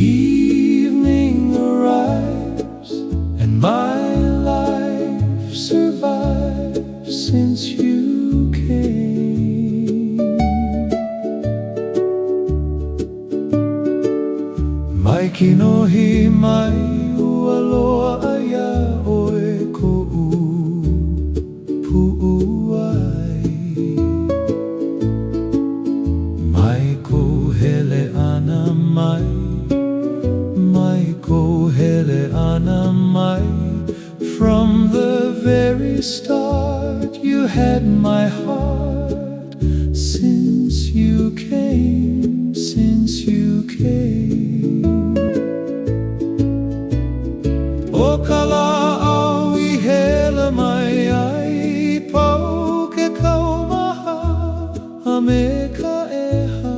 evening arrives and my life survives since you Mai ki nohi mai ua loa From the very start you had my heart. Since you came, since you came. O kala au i hele mai ai Pau ke kau maha a me ka eha.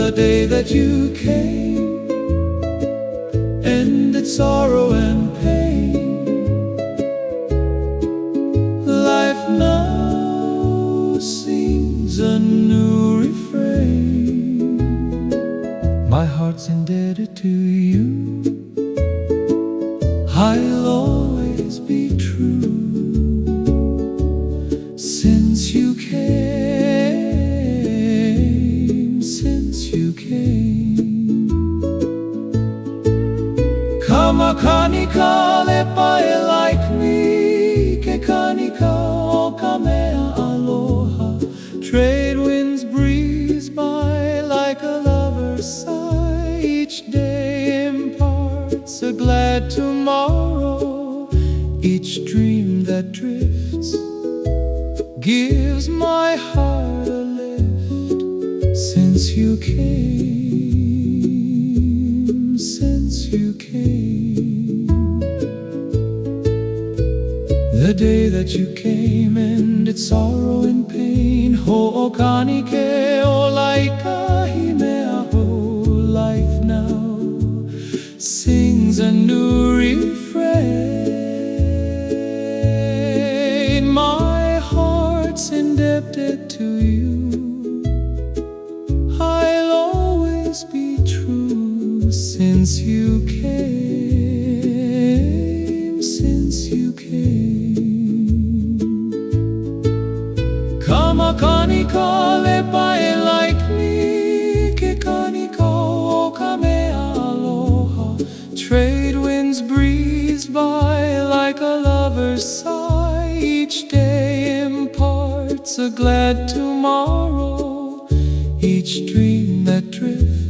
The day that you came Ended sorrow to you I'll always be true since you came, since you came. Kamakani kale pae like me, ke kanika o kamea aloha. Trade winds breeze by like a lover's sigh. Glad tomorrow. Each dream that drifts gives my heart a lift since you came, since you came. The day that you came ended sorrow and pain. Ho'okani ke since you came, since you came. Kamakani kale pae like me, ke kanika o kamea aloha. Trade winds breeze by like a lover's sigh. Each day imparts a glad tomorrow. Each dream that drifts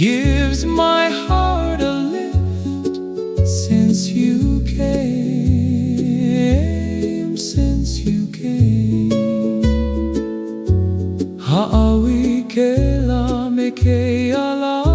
gives my heart a lift since you came, since you came. Ha'awi ke la me ke ala.